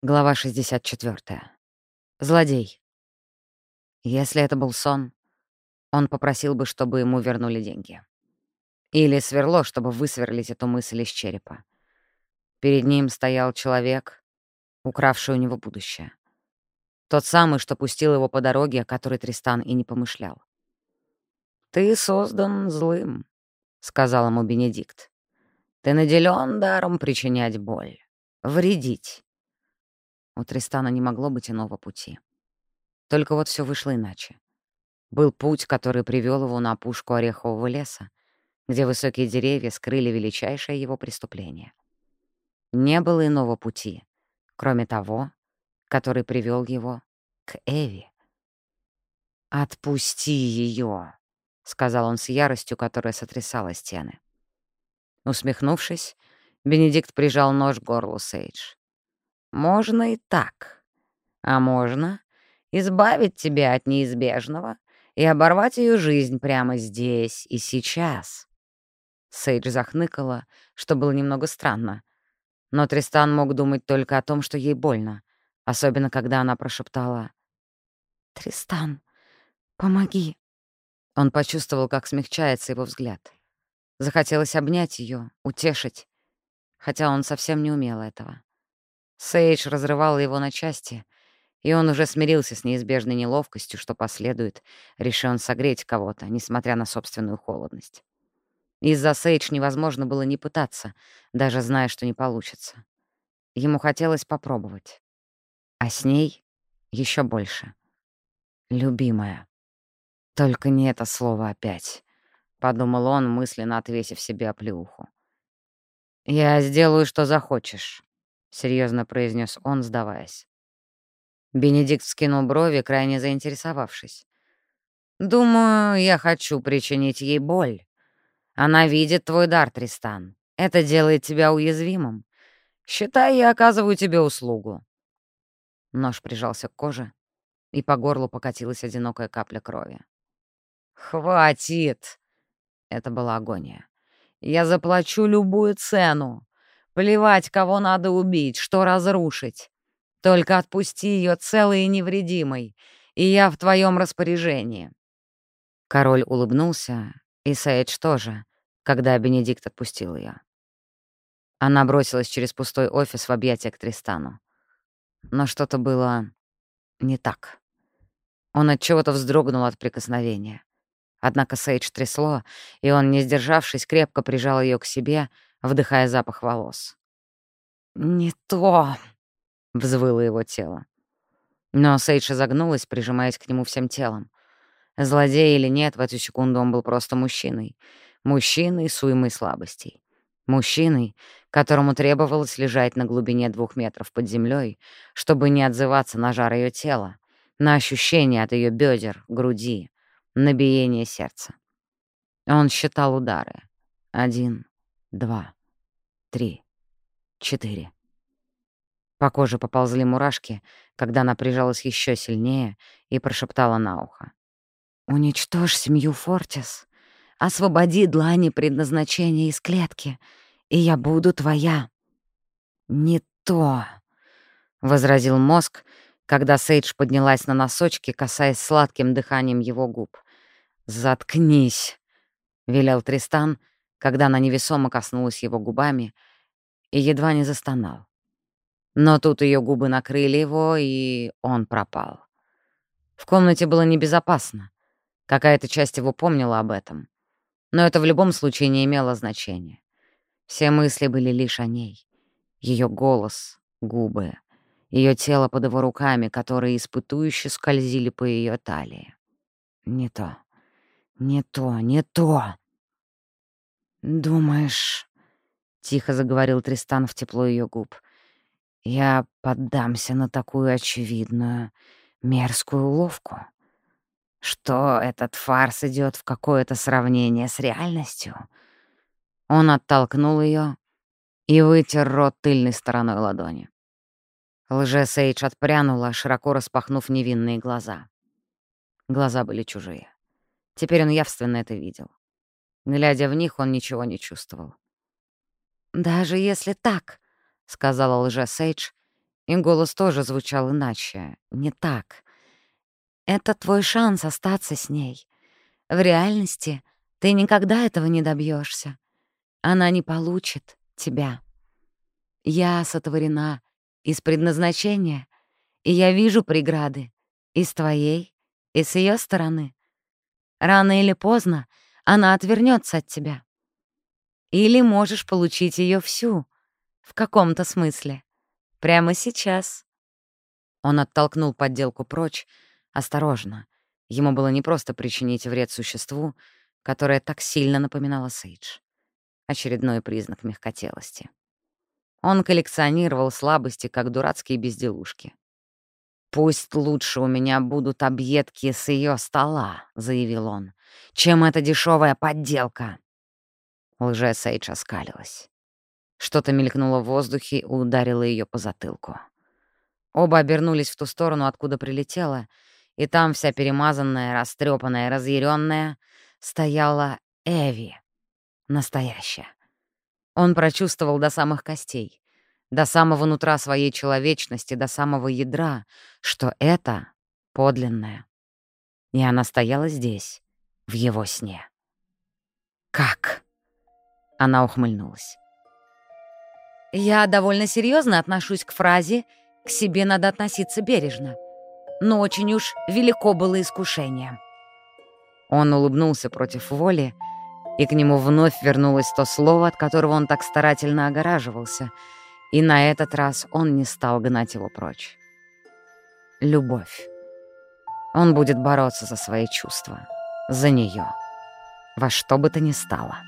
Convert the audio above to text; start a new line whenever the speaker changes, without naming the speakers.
Глава 64. Злодей. Если это был сон, он попросил бы, чтобы ему вернули деньги. Или сверло, чтобы высверлить эту мысль из черепа. Перед ним стоял человек, укравший у него будущее. Тот самый, что пустил его по дороге, о которой Тристан и не помышлял. «Ты создан злым», — сказал ему Бенедикт. «Ты наделен даром причинять боль, вредить». У Тристана не могло быть иного пути. Только вот все вышло иначе. Был путь, который привел его на опушку орехового леса, где высокие деревья скрыли величайшее его преступление. Не было иного пути, кроме того, который привел его к Эви. «Отпусти ее, сказал он с яростью, которая сотрясала стены. Усмехнувшись, Бенедикт прижал нож к горлу Сейдж. Можно и так. А можно избавить тебя от неизбежного и оборвать ее жизнь прямо здесь и сейчас. Сейдж захныкала, что было немного странно. Но Тристан мог думать только о том, что ей больно, особенно когда она прошептала «Тристан, помоги». Он почувствовал, как смягчается его взгляд. Захотелось обнять ее, утешить, хотя он совсем не умел этого. Сейдж разрывала его на части, и он уже смирился с неизбежной неловкостью, что последует, решил согреть кого-то, несмотря на собственную холодность. Из-за Сейдж невозможно было не пытаться, даже зная, что не получится. Ему хотелось попробовать. А с ней еще больше. Любимая. Только не это слово опять, — подумал он, мысленно отвесив себе оплеуху. «Я сделаю, что захочешь», — серьезно произнес он, сдаваясь. Бенедикт вскинул брови, крайне заинтересовавшись. «Думаю, я хочу причинить ей боль. Она видит твой дар, Тристан. Это делает тебя уязвимым. Считай, я оказываю тебе услугу». Нож прижался к коже, и по горлу покатилась одинокая капля крови. «Хватит!» — это была агония. «Я заплачу любую цену. Плевать, кого надо убить, что разрушить. Только отпусти ее целой и невредимой, и я в твоем распоряжении». Король улыбнулся, и Сейдж тоже, когда Бенедикт отпустил ее. Она бросилась через пустой офис в объятия к Тристану. Но что-то было не так. Он от чего-то вздрогнул от прикосновения. Однако Сейдж трясло, и он, не сдержавшись, крепко прижал ее к себе, вдыхая запах волос. «Не то!» — взвыло его тело. Но Сейдж изогнулась, прижимаясь к нему всем телом. Злодей или нет, в эту секунду он был просто мужчиной. Мужчиной с уймой слабостей. Мужчиной, которому требовалось лежать на глубине двух метров под землей, чтобы не отзываться на жар ее тела, на ощущение от ее бедер, груди, на биение сердца. Он считал удары. Один, два, три, четыре. По коже поползли мурашки, когда она прижалась еще сильнее и прошептала на ухо. «Уничтожь семью Фортис, освободи длани предназначения из клетки, и я буду твоя». «Не то», — возразил мозг, когда Сейдж поднялась на носочки, касаясь сладким дыханием его губ. «Заткнись», — велел Тристан, когда она невесомо коснулась его губами и едва не застонал. Но тут ее губы накрыли его, и он пропал. В комнате было небезопасно. Какая-то часть его помнила об этом. Но это в любом случае не имело значения. Все мысли были лишь о ней. Ее голос, губы, ее тело под его руками, которые испытующе скользили по ее талии. Не то. «Не то, не то!» «Думаешь...» — тихо заговорил Тристан в тепло ее губ. «Я поддамся на такую очевидную, мерзкую уловку? Что этот фарс идет в какое-то сравнение с реальностью?» Он оттолкнул ее и вытер рот тыльной стороной ладони. Лже-Сейдж отпрянула, широко распахнув невинные глаза. Глаза были чужие. Теперь он явственно это видел. Глядя в них, он ничего не чувствовал. «Даже если так», — сказала лже Сейдж, И голос тоже звучал иначе, не так. «Это твой шанс остаться с ней. В реальности ты никогда этого не добьешься. Она не получит тебя. Я сотворена из предназначения, и я вижу преграды и с твоей, и с ее стороны. Рано или поздно она отвернется от тебя. Или можешь получить ее всю, в каком-то смысле, прямо сейчас. Он оттолкнул подделку прочь, осторожно. Ему было непросто причинить вред существу, которое так сильно напоминало Сейдж. Очередной признак мягкотелости. Он коллекционировал слабости, как дурацкие безделушки. «Пусть лучше у меня будут объедки с ее стола», — заявил он, — «чем эта дешевая подделка». Лже Сейдж оскалилась. Что-то мелькнуло в воздухе и ударило ее по затылку. Оба обернулись в ту сторону, откуда прилетела, и там вся перемазанная, растрепанная, разъяренная стояла Эви. Настоящая. Он прочувствовал до самых костей до самого нутра своей человечности, до самого ядра, что это подлинное. И она стояла здесь, в его сне. «Как?» — она ухмыльнулась. «Я довольно серьезно отношусь к фразе «к себе надо относиться бережно», но очень уж велико было искушение». Он улыбнулся против воли, и к нему вновь вернулось то слово, от которого он так старательно огораживался — и на этот раз он не стал гнать его прочь. Любовь. Он будет бороться за свои чувства, за нее, во что бы то ни стало.